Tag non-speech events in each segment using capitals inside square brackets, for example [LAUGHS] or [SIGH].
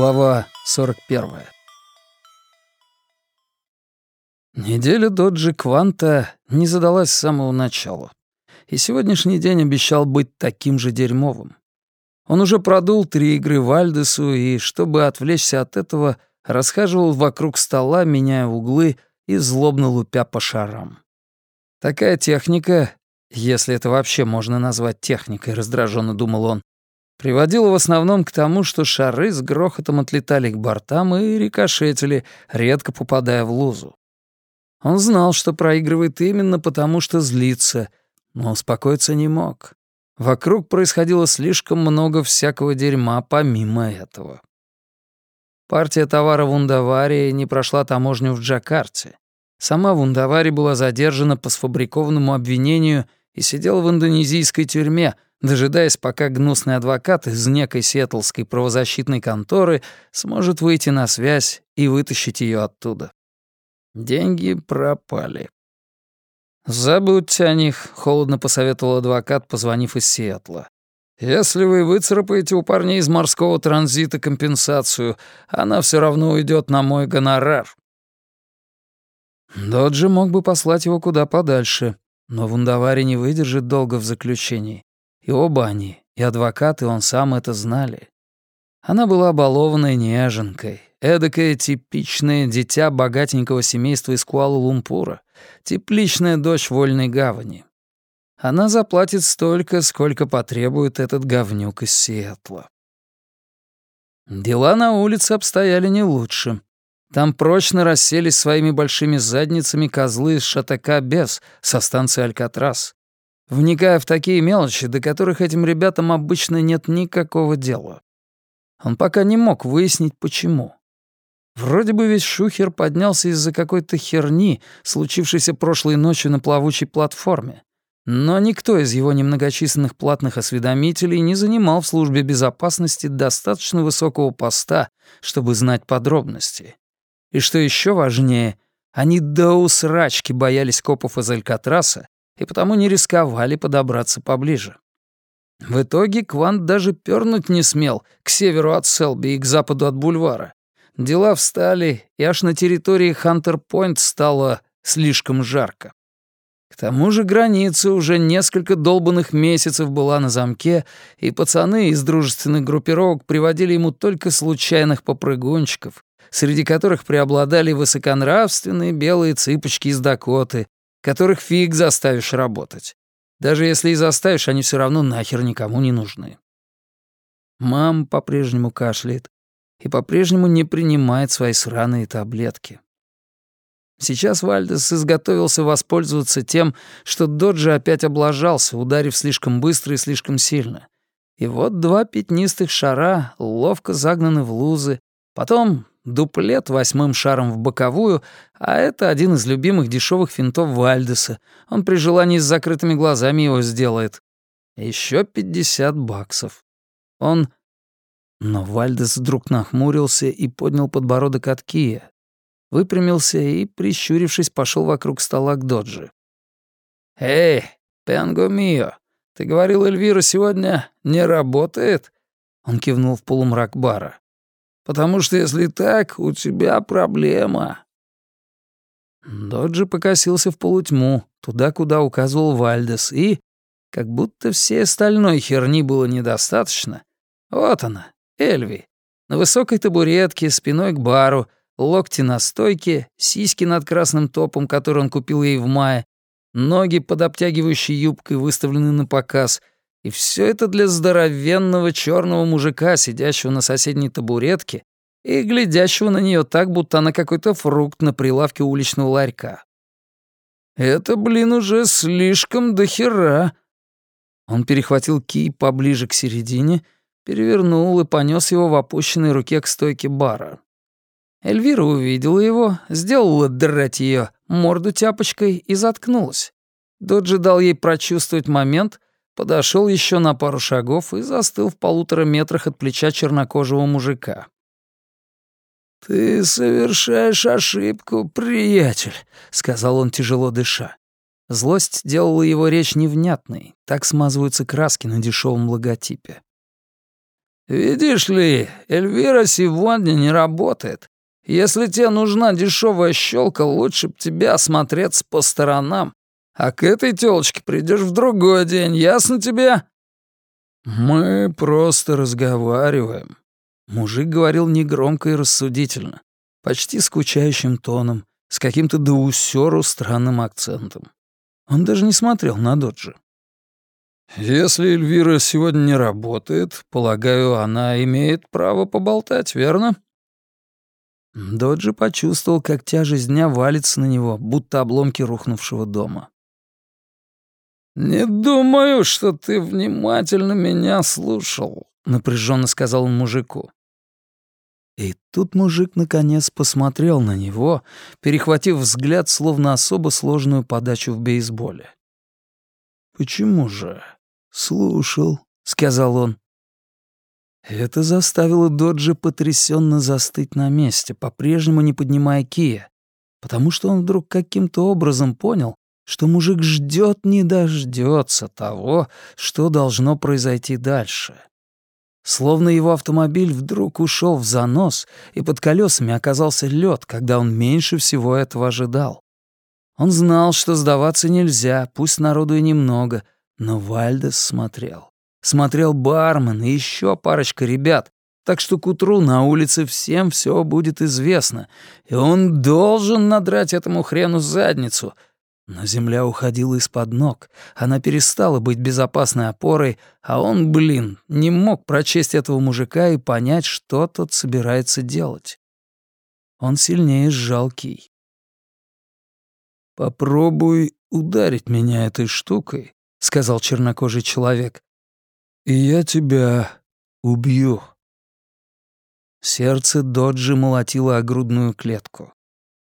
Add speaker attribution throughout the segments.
Speaker 1: Глава 41. Неделя Доджи Кванта не задалась с самого начала. И сегодняшний день обещал быть таким же дерьмовым. Он уже продул три игры Вальдесу и, чтобы отвлечься от этого, расхаживал вокруг стола, меняя углы и злобно лупя по шарам. Такая техника, если это вообще можно назвать техникой, раздраженно думал он, приводила в основном к тому, что шары с грохотом отлетали к бортам и рикошетили, редко попадая в лузу. Он знал, что проигрывает именно потому, что злится, но успокоиться не мог. Вокруг происходило слишком много всякого дерьма помимо этого. Партия товара в Ундаваре не прошла таможню в Джакарте. Сама Вундавари была задержана по сфабрикованному обвинению и сидела в индонезийской тюрьме — дожидаясь, пока гнусный адвокат из некой сиэтлской правозащитной конторы сможет выйти на связь и вытащить ее оттуда. Деньги пропали. «Забудьте о них», — холодно посоветовал адвокат, позвонив из Сиэтла. «Если вы выцарапаете у парней из морского транзита компенсацию, она все равно уйдет на мой гонорар». Доджи мог бы послать его куда подальше, но Вундавари не выдержит долго в заключении. И оба они, и адвокат, и он сам это знали. Она была балованной неженкой, эдакое типичное дитя богатенького семейства из Куала-Лумпура, тепличная дочь вольной гавани. Она заплатит столько, сколько потребует этот говнюк из Сиэтла. Дела на улице обстояли не лучше. Там прочно расселись своими большими задницами козлы из Шатака Бес со станции Алькатрас вникая в такие мелочи, до которых этим ребятам обычно нет никакого дела. Он пока не мог выяснить, почему. Вроде бы весь шухер поднялся из-за какой-то херни, случившейся прошлой ночью на плавучей платформе. Но никто из его немногочисленных платных осведомителей не занимал в службе безопасности достаточно высокого поста, чтобы знать подробности. И что еще важнее, они до усрачки боялись копов из Алькатраса и потому не рисковали подобраться поближе. В итоге Квант даже пернуть не смел к северу от Селби и к западу от бульвара. Дела встали, и аж на территории Хантер-Пойнт стало слишком жарко. К тому же граница уже несколько долбанных месяцев была на замке, и пацаны из дружественных группировок приводили ему только случайных попрыгунчиков, среди которых преобладали высоконравственные белые цыпочки из Дакоты, которых фиг заставишь работать. Даже если и заставишь, они все равно нахер никому не нужны. Мам по-прежнему кашляет и по-прежнему не принимает свои сраные таблетки. Сейчас Вальдес изготовился воспользоваться тем, что Доджи опять облажался, ударив слишком быстро и слишком сильно. И вот два пятнистых шара ловко загнаны в лузы, потом дуплет восьмым шаром в боковую, а это один из любимых дешевых финтов Вальдеса. Он при желании с закрытыми глазами его сделает. Еще пятьдесят баксов. Он... Но Вальдес вдруг нахмурился и поднял подбородок от Кия. Выпрямился и, прищурившись, пошел вокруг стола к Доджи. «Эй, Пенго Мио, ты говорил, Эльвира сегодня не работает?» Он кивнул в полумрак бара. Потому что если так, у тебя проблема». Доджи покосился в полутьму, туда, куда указывал Вальдес, и, как будто всей остальной херни было недостаточно, вот она, Эльви, на высокой табуретке, спиной к бару, локти на стойке, сиськи над красным топом, который он купил ей в мае, ноги под обтягивающей юбкой выставлены на показ, и все это для здоровенного черного мужика, сидящего на соседней табуретке и глядящего на нее так, будто она какой-то фрукт на прилавке уличного ларька. «Это, блин, уже слишком дохера!» Он перехватил кий поближе к середине, перевернул и понес его в опущенной руке к стойке бара. Эльвира увидела его, сделала драть ее морду тяпочкой и заткнулась. Доджи дал ей прочувствовать момент — подошел еще на пару шагов и застыл в полутора метрах от плеча чернокожего мужика. «Ты совершаешь ошибку, приятель», — сказал он, тяжело дыша. Злость делала его речь невнятной, так смазываются краски на дешевом логотипе. «Видишь ли, Эльвира сегодня не работает. Если тебе нужна дешевая щелка, лучше б тебе осмотреться по сторонам. А к этой тёлочке придешь в другой день, ясно тебе?» «Мы просто разговариваем». Мужик говорил негромко и рассудительно, почти скучающим тоном, с каким-то до усёру странным акцентом. Он даже не смотрел на Доджи. «Если Эльвира сегодня не работает, полагаю, она имеет право поболтать, верно?» Доджи почувствовал, как тяжесть дня валится на него, будто обломки рухнувшего дома. «Не думаю, что ты внимательно меня слушал», — напряженно сказал он мужику. И тут мужик наконец посмотрел на него, перехватив взгляд, словно особо сложную подачу в бейсболе. «Почему же?» «Слушал», — сказал он. Это заставило Доджи потрясенно застыть на месте, по-прежнему не поднимая кия, потому что он вдруг каким-то образом понял, что мужик ждет не дождется того, что должно произойти дальше. Словно его автомобиль вдруг ушел в занос, и под колесами оказался лед, когда он меньше всего этого ожидал. Он знал, что сдаваться нельзя, пусть народу и немного, но Вальдес смотрел. Смотрел бармен и еще парочка ребят, так что к утру на улице всем все будет известно, и он должен надрать этому хрену задницу — но земля уходила из-под ног, она перестала быть безопасной опорой, а он, блин, не мог прочесть этого мужика и понять, что тот собирается делать. Он сильнее сжал кий. «Попробуй ударить меня этой штукой», — сказал чернокожий человек, — «и я тебя убью». Сердце Доджи молотило о грудную клетку.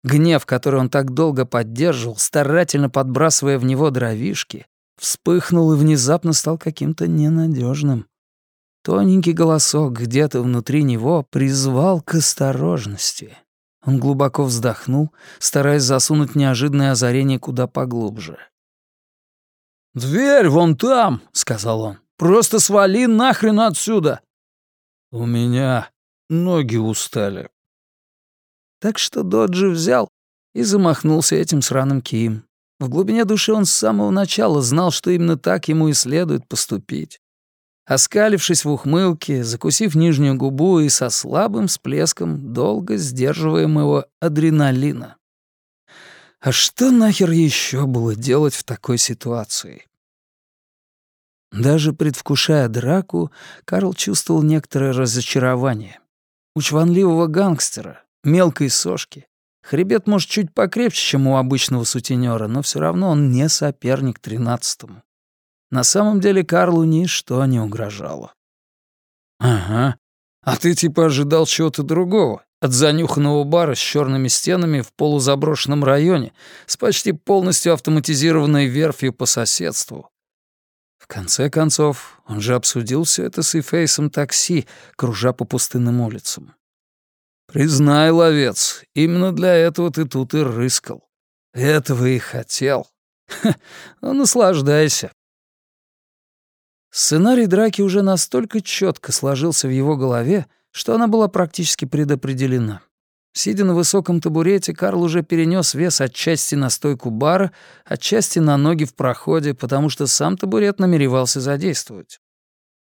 Speaker 1: Гнев, который он так долго поддерживал, старательно подбрасывая в него дровишки, вспыхнул и внезапно стал каким-то ненадежным. Тоненький голосок где-то внутри него призвал к осторожности. Он глубоко вздохнул, стараясь засунуть неожиданное озарение куда поглубже. «Дверь вон там!» — сказал он. «Просто свали нахрен отсюда!» «У меня ноги устали», так что Доджи взял и замахнулся этим сраным кием. В глубине души он с самого начала знал, что именно так ему и следует поступить. Оскалившись в ухмылке, закусив нижнюю губу и со слабым всплеском долго сдерживаемого адреналина. А что нахер еще было делать в такой ситуации? Даже предвкушая драку, Карл чувствовал некоторое разочарование. У чванливого гангстера, мелкой сошки. Хребет, может, чуть покрепче, чем у обычного сутенера, но все равно он не соперник тринадцатому. На самом деле Карлу ничто не угрожало. «Ага. А ты типа ожидал чего-то другого? От занюханного бара с черными стенами в полузаброшенном районе, с почти полностью автоматизированной верфью по соседству. В конце концов, он же обсудил все это с Эйфейсом такси, кружа по пустынным улицам. Признай, ловец, именно для этого ты тут и рыскал. Этого и хотел. Ха, ну, наслаждайся. Сценарий драки уже настолько четко сложился в его голове, что она была практически предопределена. Сидя на высоком табурете, Карл уже перенес вес отчасти на стойку бара, отчасти на ноги в проходе, потому что сам табурет намеревался задействовать.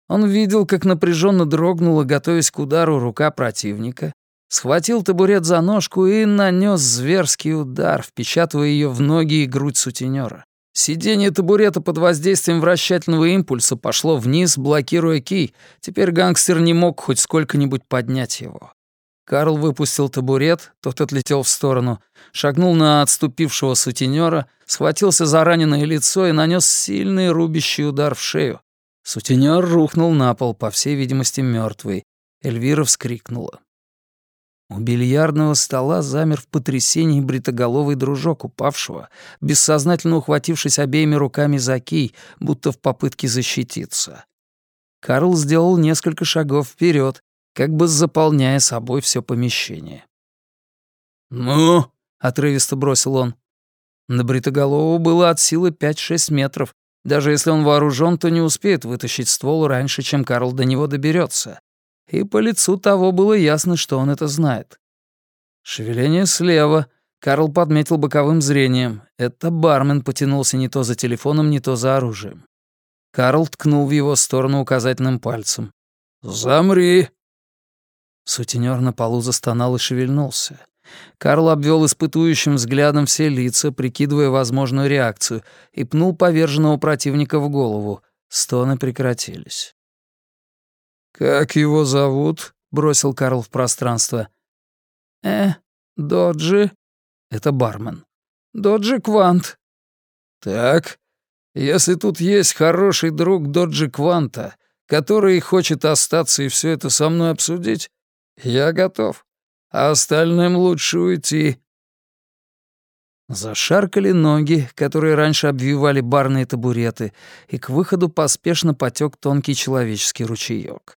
Speaker 1: Он видел, как напряженно дрогнула, готовясь к удару рука противника, Схватил табурет за ножку и нанес зверский удар, впечатывая ее в ноги и грудь сутенера. Сиденье табурета под воздействием вращательного импульса пошло вниз, блокируя кий. Теперь гангстер не мог хоть сколько-нибудь поднять его. Карл выпустил табурет, тот отлетел в сторону, шагнул на отступившего сутенера, схватился за раненое лицо и нанес сильный рубящий удар в шею. Сутенер рухнул на пол, по всей видимости, мертвый. Эльвира вскрикнула. У бильярдного стола замер в потрясении бритоголовый дружок упавшего, бессознательно ухватившись обеими руками за кий, будто в попытке защититься. Карл сделал несколько шагов вперед, как бы заполняя собой все помещение. «Ну?» — отрывисто бросил он. На бритоголову было от силы 5-6 метров. Даже если он вооружен, то не успеет вытащить ствол раньше, чем Карл до него доберется. И по лицу того было ясно, что он это знает. Шевеление слева. Карл подметил боковым зрением. Это бармен потянулся не то за телефоном, не то за оружием. Карл ткнул в его сторону указательным пальцем. «Замри!» Сутенер на полу застонал и шевельнулся. Карл обвел испытующим взглядом все лица, прикидывая возможную реакцию, и пнул поверженного противника в голову. Стоны прекратились. «Как его зовут?» — бросил Карл в пространство. «Э, Доджи?» — это бармен. «Доджи Квант». «Так, если тут есть хороший друг Доджи Кванта, который хочет остаться и все это со мной обсудить, я готов а остальным лучше уйти». Зашаркали ноги, которые раньше обвивали барные табуреты, и к выходу поспешно потек тонкий человеческий ручеёк.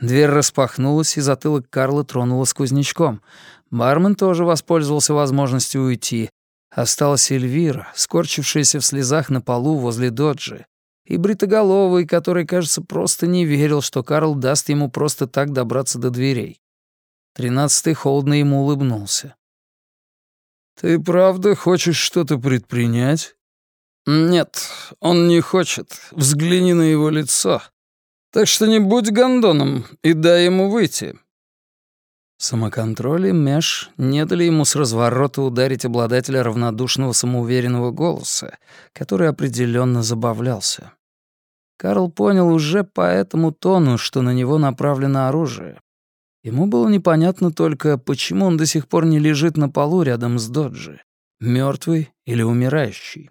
Speaker 1: Дверь распахнулась, и затылок Карла тронула сквознячком. Бармен тоже воспользовался возможностью уйти. Осталась Эльвира, скорчившаяся в слезах на полу возле доджи, и бритоголовый, который, кажется, просто не верил, что Карл даст ему просто так добраться до дверей. Тринадцатый холодно ему улыбнулся. «Ты правда хочешь что-то предпринять?» «Нет, он не хочет. Взгляни на его лицо. Так что не будь гондоном и дай ему выйти». Самоконтроль и Меш не дали ему с разворота ударить обладателя равнодушного самоуверенного голоса, который определенно забавлялся. Карл понял уже по этому тону, что на него направлено оружие, Ему было непонятно только, почему он до сих пор не лежит на полу рядом с Доджи, мертвый или умирающий.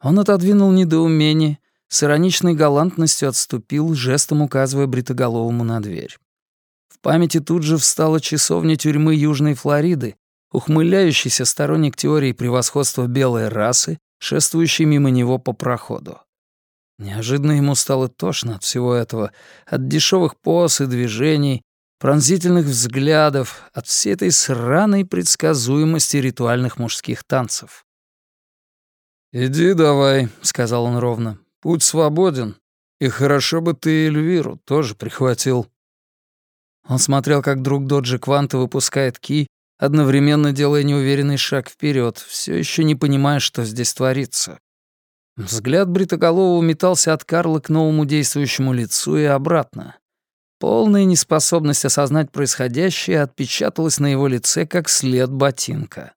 Speaker 1: Он отодвинул недоумение, с ироничной галантностью отступил, жестом указывая бритоголовому на дверь. В памяти тут же встала часовня тюрьмы Южной Флориды, ухмыляющийся сторонник теории превосходства белой расы, шествующий мимо него по проходу. Неожиданно ему стало тошно от всего этого, от дешевых поз и движений, пронзительных взглядов, от всей этой сраной предсказуемости ритуальных мужских танцев. «Иди давай», — сказал он ровно. «Путь свободен. И хорошо бы ты Эльвиру тоже прихватил». Он смотрел, как друг Доджи Кванта выпускает ки, одновременно делая неуверенный шаг вперед, все еще не понимая, что здесь творится. Взгляд Бритоголового метался от Карла к новому действующему лицу и обратно. Полная неспособность осознать происходящее отпечаталась на его лице, как след ботинка.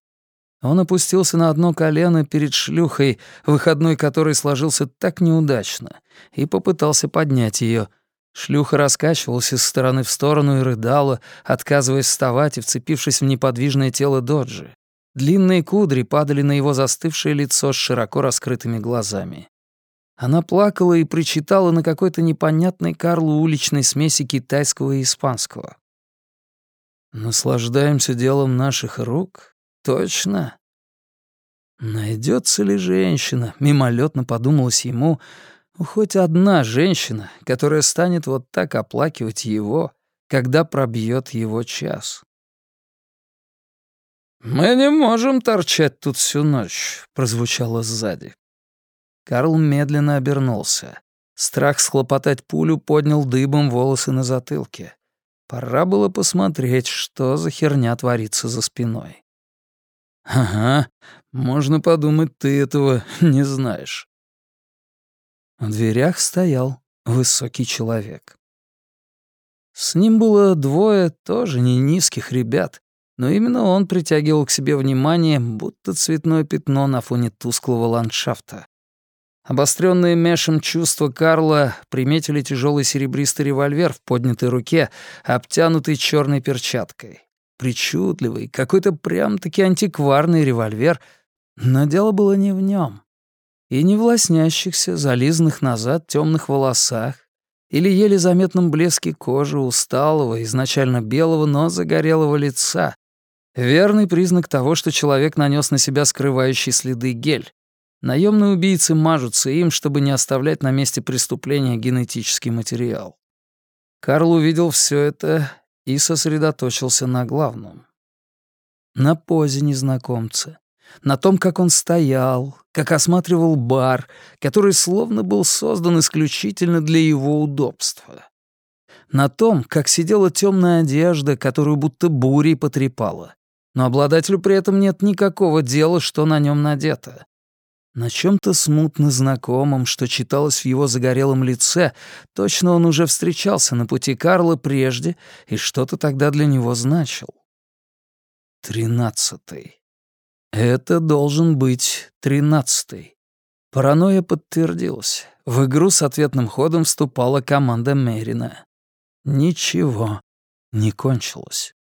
Speaker 1: Он опустился на одно колено перед шлюхой, выходной которой сложился так неудачно, и попытался поднять ее. Шлюха раскачивалась из стороны в сторону и рыдала, отказываясь вставать и вцепившись в неподвижное тело Доджи. Длинные кудри падали на его застывшее лицо с широко раскрытыми глазами. Она плакала и причитала на какой-то непонятной Карлу уличной смеси китайского и испанского. «Наслаждаемся делом наших рук? Точно?» Найдется ли женщина, мимолетно подумалось ему, хоть одна женщина, которая станет вот так оплакивать его, когда пробьет его час? «Мы не можем торчать тут всю ночь», — прозвучало сзади. Карл медленно обернулся. Страх схлопотать пулю поднял дыбом волосы на затылке. Пора было посмотреть, что за херня творится за спиной. «Ага, можно подумать, ты этого не знаешь». В дверях стоял высокий человек. С ним было двое тоже не низких ребят, но именно он притягивал к себе внимание, будто цветное пятно на фоне тусклого ландшафта. Обостренные мешем чувства Карла приметили тяжелый серебристый револьвер в поднятой руке, обтянутый черной перчаткой. Причудливый, какой-то прям-таки антикварный револьвер, но дело было не в нем. И не в лоснящихся, зализанных назад темных волосах, или еле заметном блеске кожи усталого, изначально белого, но загорелого лица. Верный признак того, что человек нанес на себя скрывающий следы гель. Наемные убийцы мажутся им, чтобы не оставлять на месте преступления генетический материал. Карл увидел все это и сосредоточился на главном. На позе незнакомца, на том, как он стоял, как осматривал бар, который словно был создан исключительно для его удобства. на том, как сидела темная одежда, которую будто бурей потрепала. Но обладателю при этом нет никакого дела, что на нем надето. На чем-то смутно знакомом, что читалось в его загорелом лице, точно он уже встречался на пути Карла прежде и что-то тогда для него значил. Тринадцатый. Это должен быть тринадцатый. Паранойя подтвердилась. В игру с ответным ходом вступала команда Мерина. Ничего не кончилось.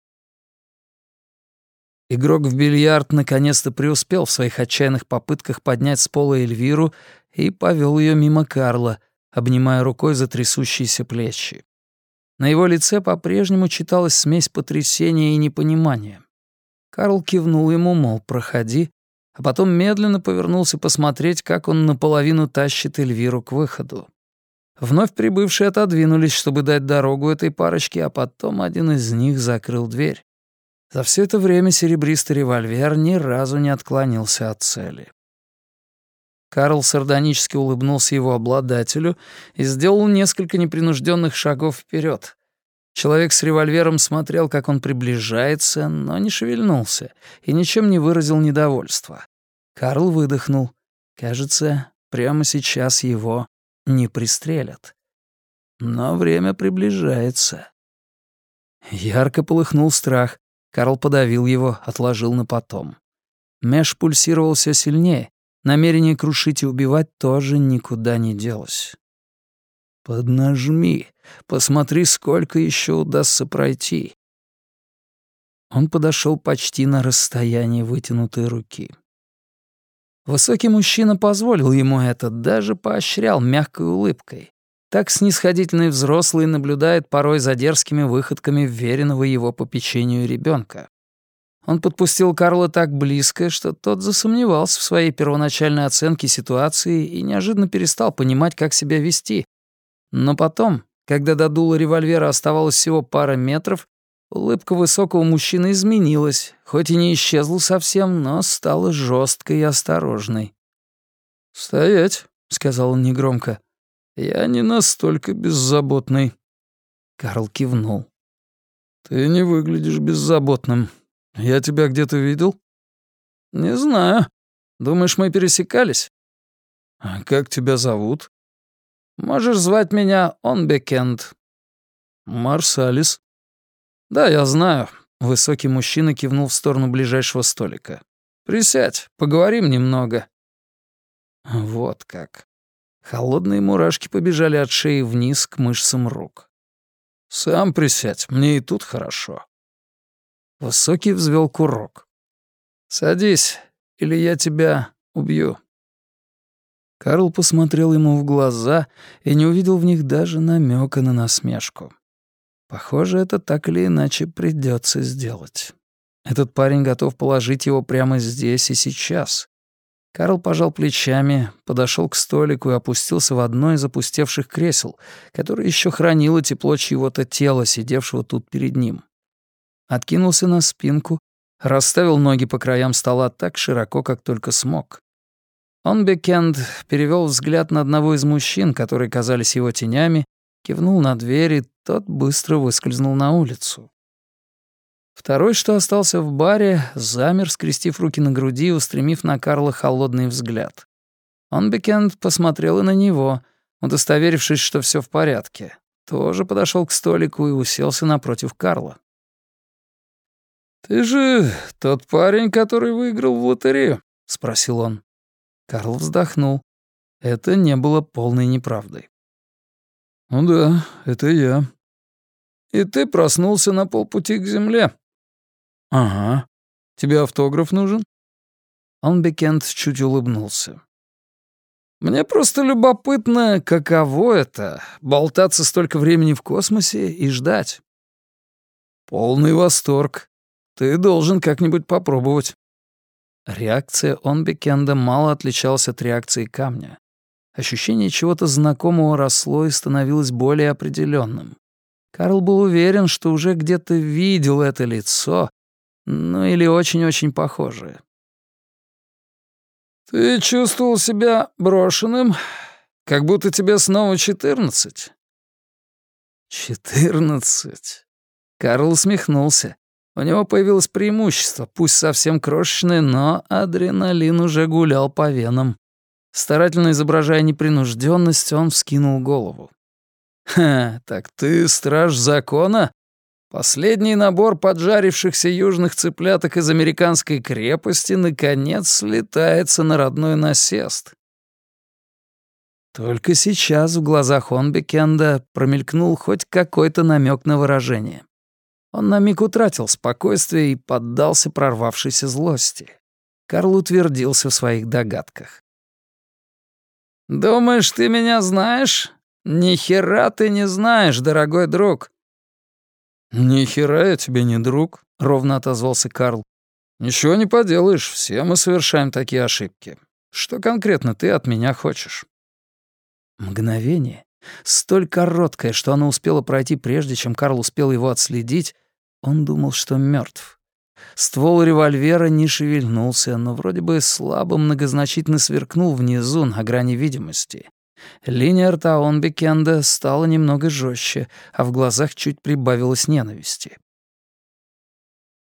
Speaker 1: Игрок в бильярд наконец-то преуспел в своих отчаянных попытках поднять с пола Эльвиру и повел ее мимо Карла, обнимая рукой за трясущиеся плечи. На его лице по-прежнему читалась смесь потрясения и непонимания. Карл кивнул ему, мол, проходи, а потом медленно повернулся посмотреть, как он наполовину тащит Эльвиру к выходу. Вновь прибывшие отодвинулись, чтобы дать дорогу этой парочке, а потом один из них закрыл дверь. За все это время серебристый револьвер ни разу не отклонился от цели. Карл сардонически улыбнулся его обладателю и сделал несколько непринужденных шагов вперед, Человек с револьвером смотрел, как он приближается, но не шевельнулся и ничем не выразил недовольства. Карл выдохнул. Кажется, прямо сейчас его не пристрелят. Но время приближается. Ярко полыхнул страх. Карл подавил его, отложил на потом. Меш пульсировал все сильнее. Намерение крушить и убивать тоже никуда не делось. «Поднажми. Посмотри, сколько еще удастся пройти». Он подошел почти на расстояние вытянутой руки. Высокий мужчина позволил ему это, даже поощрял мягкой улыбкой. Так снисходительный взрослый наблюдает порой за дерзкими выходками веренного его попечению ребенка. Он подпустил Карла так близко, что тот засомневался в своей первоначальной оценке ситуации и неожиданно перестал понимать, как себя вести, но потом, когда до дула револьвера оставалось всего пара метров, улыбка высокого мужчины изменилась, хоть и не исчезла совсем, но стала жесткой и осторожной. «Стоять», — сказал он негромко. «Я не настолько беззаботный». Карл кивнул. «Ты не выглядишь беззаботным. Я тебя где-то видел?» «Не знаю. Думаешь, мы пересекались?» «А как тебя зовут?» Можешь звать меня Онбекенд». «Марсалис». «Да, я знаю». Высокий мужчина кивнул в сторону ближайшего столика. «Присядь, поговорим немного». Вот как. Холодные мурашки побежали от шеи вниз к мышцам рук. «Сам присядь, мне и тут хорошо». Высокий взвел курок. «Садись, или я тебя убью». Карл посмотрел ему в глаза и не увидел в них даже намека на насмешку. Похоже, это так или иначе придется сделать. Этот парень готов положить его прямо здесь и сейчас. Карл пожал плечами, подошел к столику и опустился в одно из опустевших кресел, которое еще хранило тепло чьего-то тела, сидевшего тут перед ним. Откинулся на спинку, расставил ноги по краям стола так широко, как только смог. Он Бекенд перевел взгляд на одного из мужчин, которые казались его тенями, кивнул на дверь, и тот быстро выскользнул на улицу. Второй, что остался в баре, замер, скрестив руки на груди и устремив на Карла холодный взгляд. Он Бекенд посмотрел и на него, удостоверившись, что все в порядке. Тоже подошел к столику и уселся напротив Карла. «Ты же тот парень, который выиграл в лотерею?» — спросил он. Карл вздохнул. Это не было полной неправдой. «Ну да, это я». «И ты проснулся на полпути к земле?» «Ага. Тебе автограф нужен?» Он Бекент чуть улыбнулся. «Мне просто любопытно, каково это — болтаться столько времени в космосе и ждать». «Полный восторг. Ты должен как-нибудь попробовать». Реакция Онбекенда мало отличалась от реакции камня. Ощущение чего-то знакомого росло и становилось более определенным. Карл был уверен, что уже где-то видел это лицо, ну или очень-очень похожее. «Ты чувствовал себя брошенным, как будто тебе снова четырнадцать?» «Четырнадцать». Карл усмехнулся. У него появилось преимущество, пусть совсем крошечное, но адреналин уже гулял по венам. Старательно изображая непринужденность, он вскинул голову. «Ха, так ты страж закона? Последний набор поджарившихся южных цыпляток из американской крепости наконец слетается на родной насест». Только сейчас в глазах Онбекенда промелькнул хоть какой-то намек на выражение. Он на миг утратил спокойствие и поддался прорвавшейся злости. Карл утвердился в своих догадках. «Думаешь, ты меня знаешь? Ни хера ты не знаешь, дорогой друг».
Speaker 2: «Ни хера я тебе не друг», — ровно отозвался Карл. «Ничего не поделаешь, все мы совершаем такие ошибки. Что конкретно ты от меня хочешь?»
Speaker 1: Мгновение, столь короткое, что оно успело пройти прежде, чем Карл успел его отследить, он думал, что мертв. Ствол револьвера не шевельнулся, но вроде бы слабо многозначительно сверкнул внизу на грани видимости. Линия рта Онбекенда стала немного жестче, а в глазах чуть прибавилось ненависти.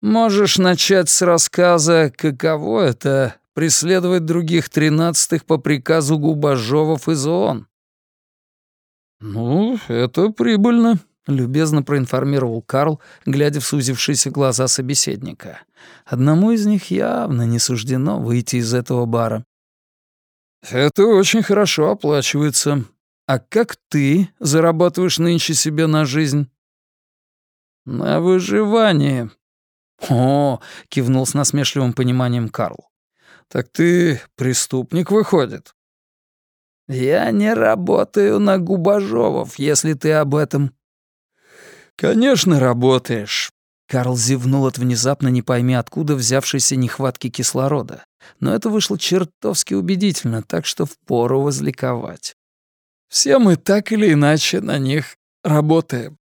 Speaker 1: «Можешь начать с рассказа, каково это — преследовать других тринадцатых по приказу Губажовов из ООН?»
Speaker 2: «Ну, это прибыльно», — любезно проинформировал Карл, глядя в сузившиеся глаза собеседника. Одному из них явно не суждено выйти из этого бара. «Это очень хорошо оплачивается. А как ты зарабатываешь нынче себе на жизнь?»
Speaker 1: «На выживание». «О!» — кивнул с насмешливым пониманием Карл.
Speaker 2: «Так ты преступник, выходит?»
Speaker 1: «Я не работаю на Губажовов, если ты об этом».
Speaker 2: «Конечно, работаешь».
Speaker 1: Карл зевнул от внезапно не пойми откуда взявшейся нехватки кислорода. Но это вышло чертовски убедительно, так что впору возликовать.
Speaker 2: «Все мы так или иначе на них работаем».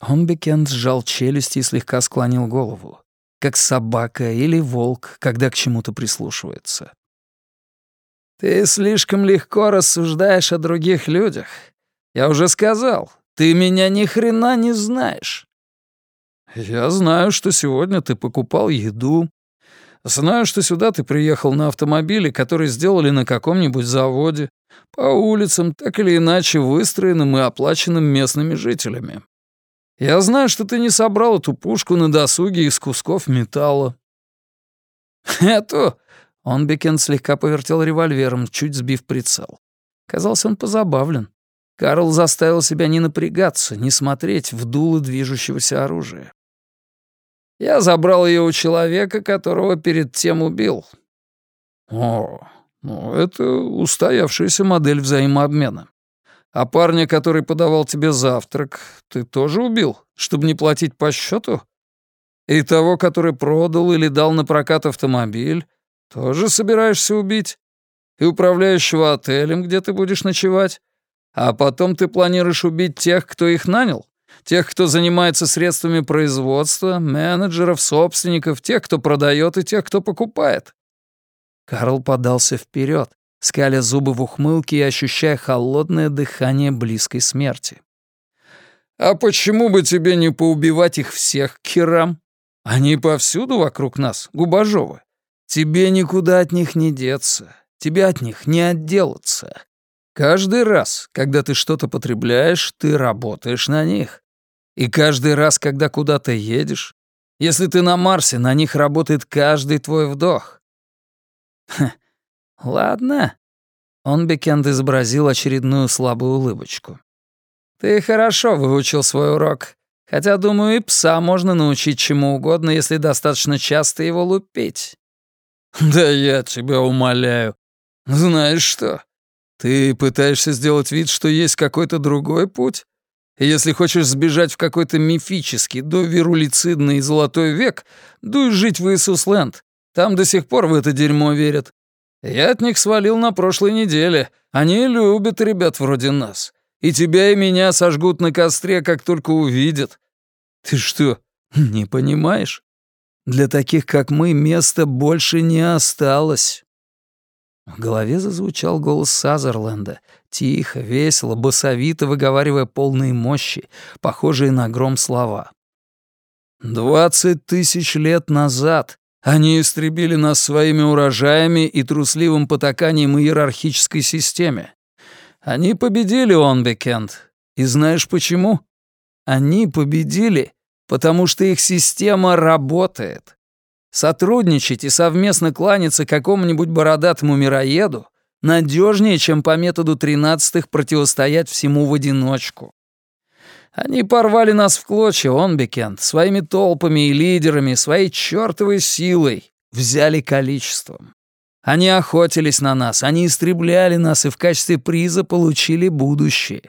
Speaker 1: Онбекенд сжал челюсти и слегка склонил голову, как собака или волк, когда к чему-то прислушивается. «Ты слишком легко рассуждаешь о других людях. Я уже сказал, ты меня ни хрена не знаешь».
Speaker 2: «Я знаю, что сегодня ты покупал еду. Знаю, что сюда ты приехал на автомобиле, который сделали на каком-нибудь заводе, по улицам, так или иначе выстроенным и оплаченным местными жителями. Я знаю, что ты не собрал эту пушку на досуге из кусков металла».
Speaker 1: «Эту?» Он Бекен слегка повертел револьвером, чуть сбив прицел. Казался он позабавлен. Карл заставил себя не напрягаться, не смотреть в дуло движущегося оружия. «Я забрал ее у человека, которого перед тем убил».
Speaker 2: «О, ну это устоявшаяся модель взаимообмена. А парня, который подавал тебе завтрак, ты тоже убил, чтобы не платить по счету? И того, который продал или дал на прокат автомобиль, тоже собираешься убить? И управляющего отелем, где ты будешь ночевать? А потом ты планируешь убить тех, кто их нанял? Тех, кто занимается средствами производства, менеджеров, собственников, тех, кто продает и тех, кто покупает?»
Speaker 1: Карл подался вперед, скаля зубы в ухмылке и ощущая холодное дыхание близкой смерти.
Speaker 2: «А почему бы тебе не поубивать их всех, Кирам? Они повсюду вокруг нас, Губажовы. Тебе никуда от них не деться, тебе от них не отделаться. Каждый раз, когда ты что-то потребляешь, ты работаешь на них. И каждый раз, когда куда-то едешь, если ты на Марсе, на них работает каждый твой вдох.
Speaker 1: Ха, ладно. Он Бекенд изобразил очередную слабую улыбочку. Ты хорошо выучил свой урок. Хотя, думаю, и пса можно научить чему угодно, если достаточно часто его лупить.
Speaker 2: «Да я тебя умоляю. Знаешь что? Ты пытаешься сделать вид, что есть какой-то другой путь? Если хочешь сбежать в какой-то мифический, довирулицидный золотой век, дуй жить в Иисусленд. Там до сих пор в это дерьмо верят. Я от них свалил на прошлой неделе. Они любят ребят вроде нас. И тебя и меня сожгут на костре, как только увидят. Ты что, не понимаешь? Для таких, как мы, места больше не осталось.
Speaker 1: В голове зазвучал голос Сазерленда, тихо, весело, басовито выговаривая полные мощи, похожие на гром слова. «Двадцать тысяч лет назад они истребили нас своими урожаями и трусливым потаканием иерархической системе. Они победили, Онбекенд. И знаешь почему? Они победили, потому что их система работает. Сотрудничать и совместно кланяться какому-нибудь бородатому мироеду надежнее, чем по методу тринадцатых противостоять всему в одиночку. Они порвали нас в клочья, Онбекенд, своими толпами и лидерами, своей чертовой силой, взяли количеством. Они охотились на нас, они истребляли нас и в качестве приза получили будущее.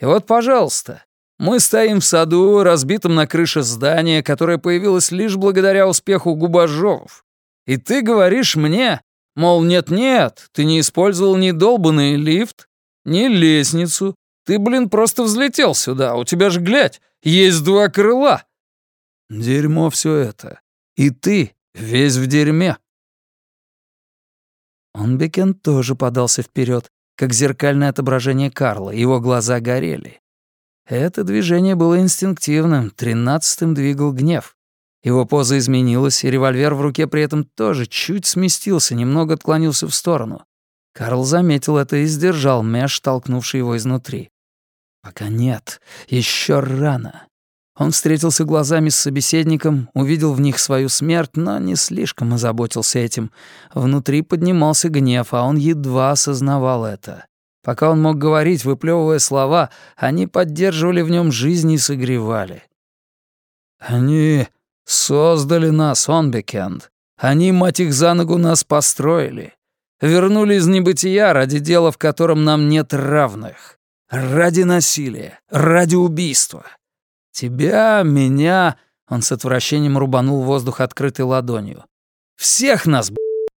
Speaker 1: И вот, пожалуйста, мы стоим в саду, разбитом на крыше здания, которое появилось лишь благодаря успеху Губажовов. И ты говоришь мне, мол, нет-нет, ты не использовал ни долбанный лифт, ни лестницу. Ты, блин, просто взлетел сюда, у тебя же, глядь, есть два крыла. Дерьмо все это. И ты весь в дерьме. Онбекен тоже подался вперед, как зеркальное отображение Карла, его глаза горели. Это движение было инстинктивным, тринадцатым двигал гнев. Его поза изменилась, и револьвер в руке при этом тоже чуть сместился, немного отклонился в сторону. Карл заметил это и сдержал Меш, толкнувший его изнутри. «Пока нет, еще рано». Он встретился глазами с собеседником, увидел в них свою смерть, но не слишком озаботился этим. Внутри поднимался гнев, а он едва осознавал это. Пока он мог говорить, выплевывая слова, они поддерживали в нем жизнь и согревали. «Они создали нас, Онбекенд. Они, мать их, за ногу нас построили. Вернули из небытия ради дела, в котором нам нет равных. Ради насилия, ради убийства. Тебя, меня...» Он с отвращением рубанул воздух открытой ладонью. «Всех нас,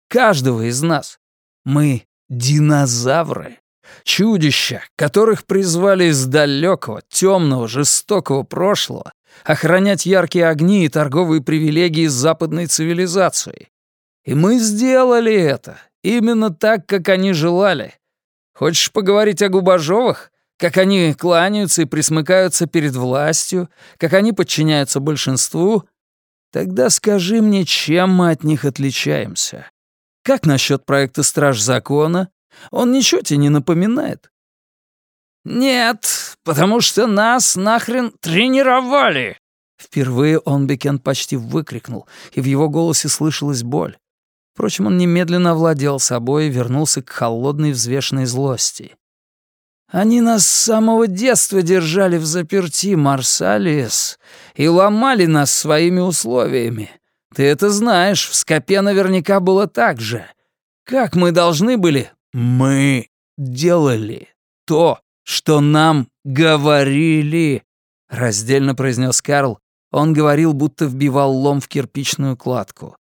Speaker 1: каждого из нас. Мы динозавры». Чудища, которых призвали из далекого, темного, жестокого прошлого охранять яркие огни и торговые привилегии западной цивилизации. И мы сделали это, именно так, как они желали. Хочешь поговорить о Губажовых? Как они кланяются и присмыкаются перед властью, как они подчиняются большинству? Тогда скажи мне, чем мы от них отличаемся? Как насчет проекта «Страж закона»? Он ничего тебе не напоминает?» «Нет, потому что нас нахрен тренировали!» Впервые он Бекен почти выкрикнул, и в его голосе слышалась боль. Впрочем, он немедленно овладел собой и вернулся к холодной взвешенной злости. «Они нас с самого детства держали в заперти, Марсалис, и ломали нас своими условиями. Ты это знаешь, в Скопе наверняка было так же. Как мы должны были «Мы делали то, что нам говорили», — раздельно произнес Карл. Он говорил, будто вбивал лом в кирпичную кладку.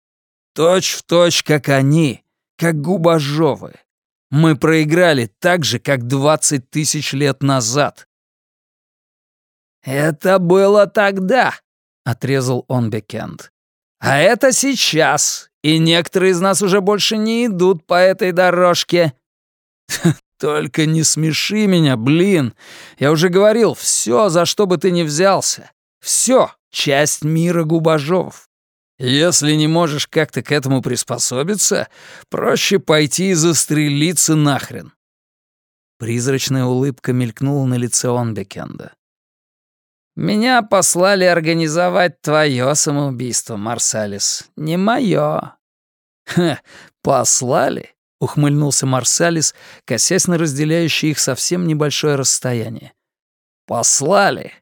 Speaker 1: «Точь в точь, как они, как губожовы. Мы проиграли так же, как двадцать тысяч лет назад». «Это было тогда», — отрезал он Бекенд. «А это сейчас, и некоторые из нас уже больше не идут по этой дорожке». «Только не смеши меня, блин! Я уже говорил, все, за что бы ты ни взялся, все часть мира губажов. Если не можешь как-то к этому приспособиться, проще пойти и застрелиться нахрен». Призрачная улыбка мелькнула на лице Онбекенда. «Меня послали организовать твое самоубийство, Марсалис, не мое». «Ха, послали? Ухмыльнулся Марсалис, косясь на разделяющее их совсем небольшое расстояние. «Послали!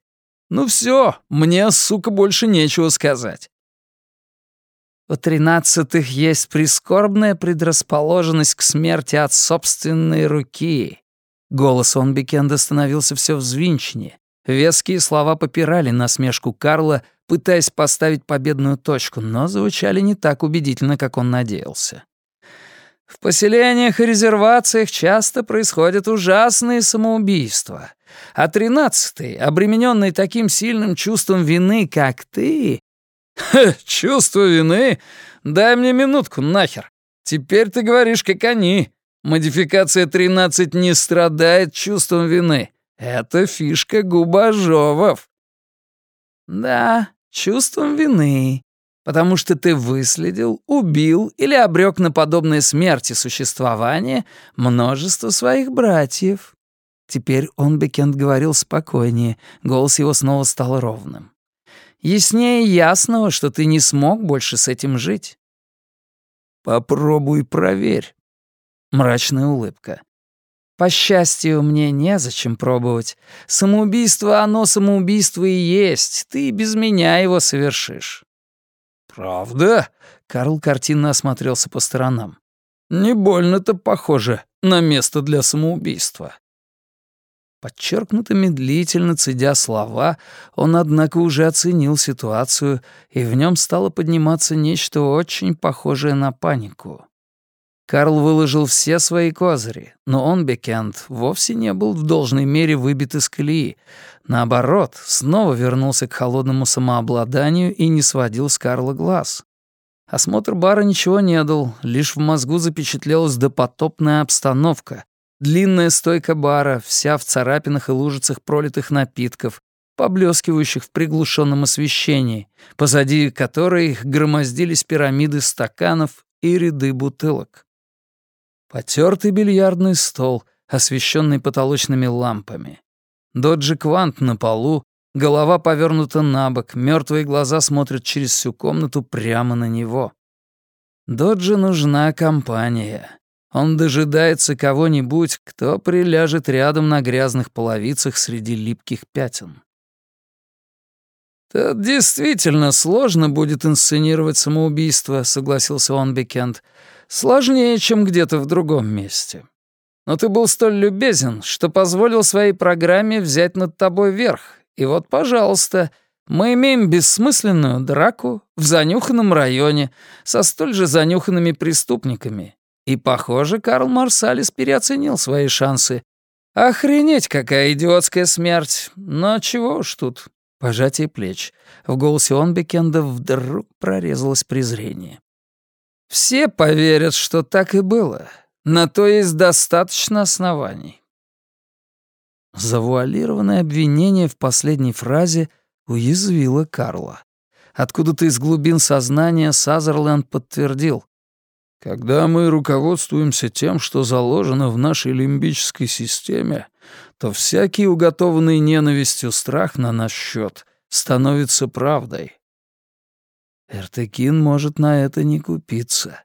Speaker 1: Ну все, мне, сука, больше нечего сказать». У тринадцатых есть прискорбная предрасположенность к смерти от собственной руки. Голос Онбекенда становился все взвинченнее. Веские слова попирали насмешку Карла, пытаясь поставить победную точку, но звучали не так убедительно, как он надеялся. В поселениях и резервациях часто происходят ужасные самоубийства. А тринадцатый, обремененный таким сильным чувством вины, как ты... [LAUGHS] чувство вины? Дай мне минутку, нахер.
Speaker 2: Теперь ты говоришь, как они. Модификация 13 не страдает чувством вины. Это фишка губожовов.
Speaker 1: Да, чувством вины. Потому что ты выследил, убил или обрек на подобное смерти существование множество своих братьев. Теперь он, Бекент, говорил спокойнее, голос его снова стал ровным. Яснее ясного, что ты не смог больше с этим жить.
Speaker 2: «Попробуй проверь».
Speaker 1: Мрачная улыбка. «По счастью, мне незачем пробовать. Самоубийство, оно самоубийство и есть. Ты без меня его совершишь».
Speaker 2: «Правда?»
Speaker 1: — Карл картинно осмотрелся по сторонам.
Speaker 2: «Не больно-то похоже на место для самоубийства».
Speaker 1: Подчеркнуто медлительно цедя слова, он, однако, уже оценил ситуацию, и в нем стало подниматься нечто очень похожее на панику. Карл выложил все свои козыри, но он, Бекент, вовсе не был в должной мере выбит из колеи. Наоборот, снова вернулся к холодному самообладанию и не сводил с Карла глаз. Осмотр бара ничего не дал, лишь в мозгу запечатлелась допотопная обстановка, Длинная стойка бара, вся в царапинах и лужицах пролитых напитков, поблескивающих в приглушенном освещении, позади которой громоздились пирамиды стаканов и ряды бутылок. Потертый бильярдный стол, освещенный потолочными лампами. Доджи Квант на полу, голова повернута на бок, мертвые глаза смотрят через всю комнату прямо на него. Доджи нужна компания. Он дожидается кого-нибудь, кто приляжет рядом на грязных половицах среди липких пятен. «Тут действительно сложно будет инсценировать самоубийство», — согласился он Бекент. «Сложнее, чем где-то в другом месте. Но ты был столь любезен, что позволил своей программе взять над тобой верх. И вот, пожалуйста, мы имеем бессмысленную драку в занюханном районе со столь же занюханными преступниками, и, похоже, Карл Марсалис переоценил свои шансы. Охренеть, какая идиотская смерть. Но чего уж тут. Пожатие плеч. В голосе Онбекенда вдруг прорезалось презрение. Все поверят, что так и было. На то есть достаточно оснований. Завуалированное обвинение в последней фразе уязвило Карла. Откуда-то из глубин сознания Сазерленд подтвердил.
Speaker 2: Когда мы руководствуемся тем, что заложено в нашей лимбической системе, то всякий уготованный ненавистью страх на наш счет становится правдой.
Speaker 1: Эртекин может на это не купиться.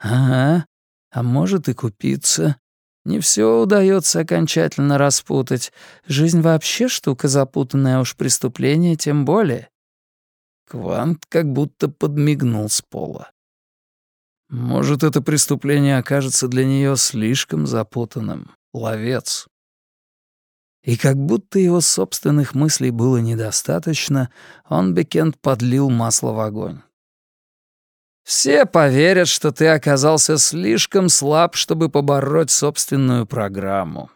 Speaker 1: Ага, а может и купиться. Не все удается окончательно распутать. Жизнь вообще штука запутанная, а уж преступление тем более. Квант как будто подмигнул с пола.
Speaker 2: Может, это преступление окажется для нее слишком запутанным. Ловец.
Speaker 1: И как будто его собственных мыслей было недостаточно, он, Бекент, подлил масло в огонь. «Все поверят, что ты оказался слишком слаб, чтобы побороть собственную программу».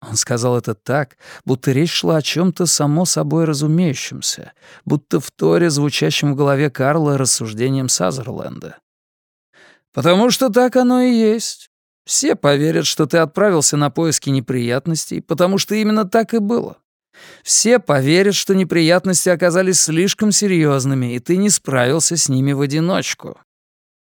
Speaker 1: Он сказал это так, будто речь шла о чем то само собой разумеющемся, будто в торе, звучащем в голове Карла рассуждением Сазерленда. Потому что так оно и есть. Все поверят, что ты отправился на поиски неприятностей, потому что именно так и было. Все поверят, что неприятности оказались слишком серьезными, и ты не справился с ними в одиночку.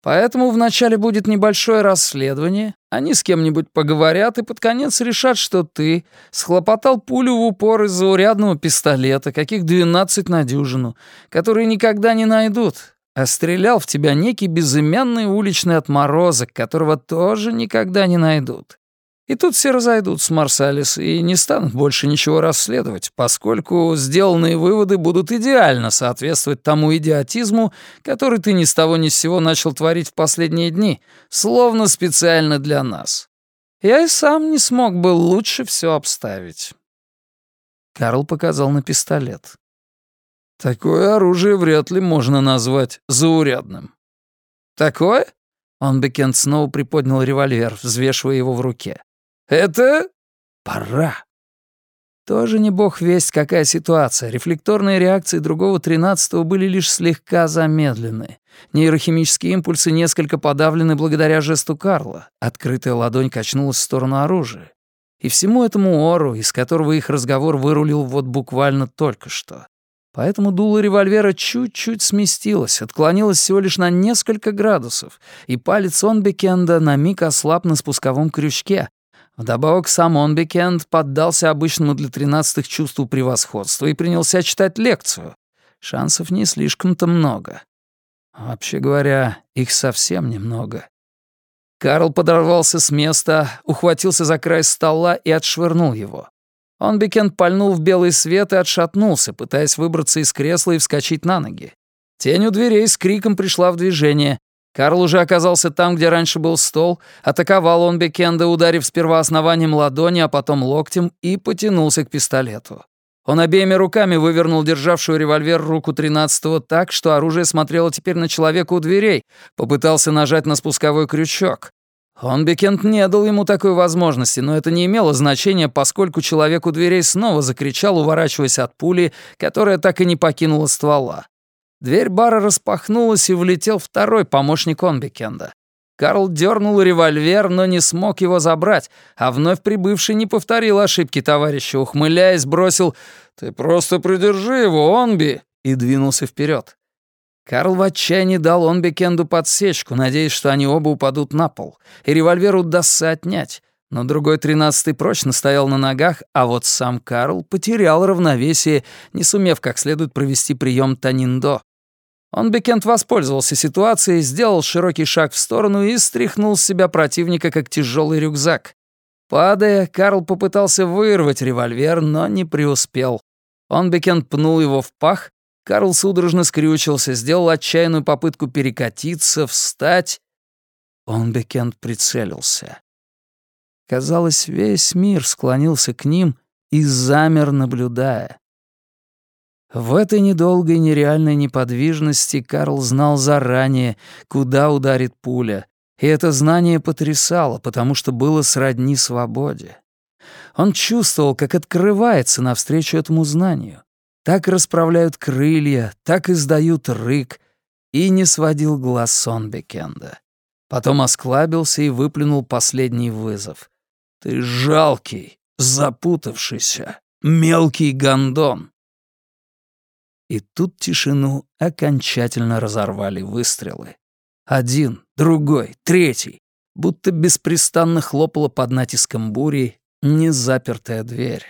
Speaker 1: Поэтому вначале будет небольшое расследование, они с кем-нибудь поговорят и под конец решат, что ты схлопотал пулю в упор из заурядного пистолета, каких 12 на дюжину, которые никогда не найдут, а стрелял в тебя некий безымянный уличный отморозок, которого тоже никогда не найдут. И тут все разойдут с Марсалис и не станут больше ничего расследовать, поскольку сделанные выводы будут идеально соответствовать тому идиотизму, который ты ни с того ни с сего начал творить в последние дни, словно специально для нас. Я и сам не смог бы лучше все обставить. Карл показал на пистолет.
Speaker 2: Такое оружие вряд ли можно назвать заурядным.
Speaker 1: Такое? Он Бекент снова приподнял револьвер, взвешивая его в руке.
Speaker 2: Это...
Speaker 1: Пора. Тоже не бог весть, какая ситуация. Рефлекторные реакции другого тринадцатого были лишь слегка замедлены. Нейрохимические импульсы несколько подавлены благодаря жесту Карла. Открытая ладонь качнулась в сторону оружия. И всему этому ору, из которого их разговор вырулил вот буквально только что. Поэтому дуло револьвера чуть-чуть сместилось, отклонилось всего лишь на несколько градусов, и палец Онбекенда на миг ослаб на спусковом крючке. Вдобавок сам Онбекенд поддался обычному для тринадцатых чувству превосходства и принялся читать лекцию. Шансов не слишком-то много. Вообще говоря, их совсем немного. Карл подорвался с места, ухватился за край стола и отшвырнул его. Онбекен пальнул в белый свет и отшатнулся, пытаясь выбраться из кресла и вскочить на ноги. Тень у дверей с криком пришла в движение. Карл уже оказался там, где раньше был стол, атаковал он Бекенда, ударив сперва основанием ладони, а потом локтем, и потянулся к пистолету. Он обеими руками вывернул державшую револьвер руку тринадцатого так, что оружие смотрело теперь на человека у дверей, попытался нажать на спусковой крючок. Онбекент не дал ему такой возможности, но это не имело значения, поскольку человек у дверей снова закричал, уворачиваясь от пули, которая так и не покинула ствола. Дверь бара распахнулась, и влетел второй помощник Онбекенда. Карл дернул револьвер, но не смог его забрать, а вновь прибывший не повторил ошибки товарища, ухмыляясь, бросил «Ты просто придержи его, Онби!» и двинулся вперед. Карл в отчаянии дал он Бекенду подсечку, надеясь, что они оба упадут на пол, и револьвер удастся отнять. Но другой тринадцатый прочно стоял на ногах, а вот сам Карл потерял равновесие, не сумев как следует провести прием Таниндо. Он Бекент воспользовался ситуацией, сделал широкий шаг в сторону и стряхнул с себя противника, как тяжелый рюкзак. Падая, Карл попытался вырвать револьвер, но не преуспел. Он Бекент пнул его в пах, Карл судорожно скрючился, сделал отчаянную попытку перекатиться, встать. Он Бекент прицелился. Казалось, весь мир склонился к ним и замер, наблюдая. В этой недолгой нереальной неподвижности Карл знал заранее, куда ударит пуля, и это знание потрясало, потому что было сродни свободе. Он чувствовал, как открывается навстречу этому знанию. Так расправляют крылья, так издают рык, и не сводил глаз Сонбекенда. Потом осклабился и выплюнул последний вызов. «Ты жалкий, запутавшийся, мелкий гондон!» И тут тишину окончательно разорвали выстрелы. Один, другой, третий, будто беспрестанно хлопала под натиском бури незапертая дверь.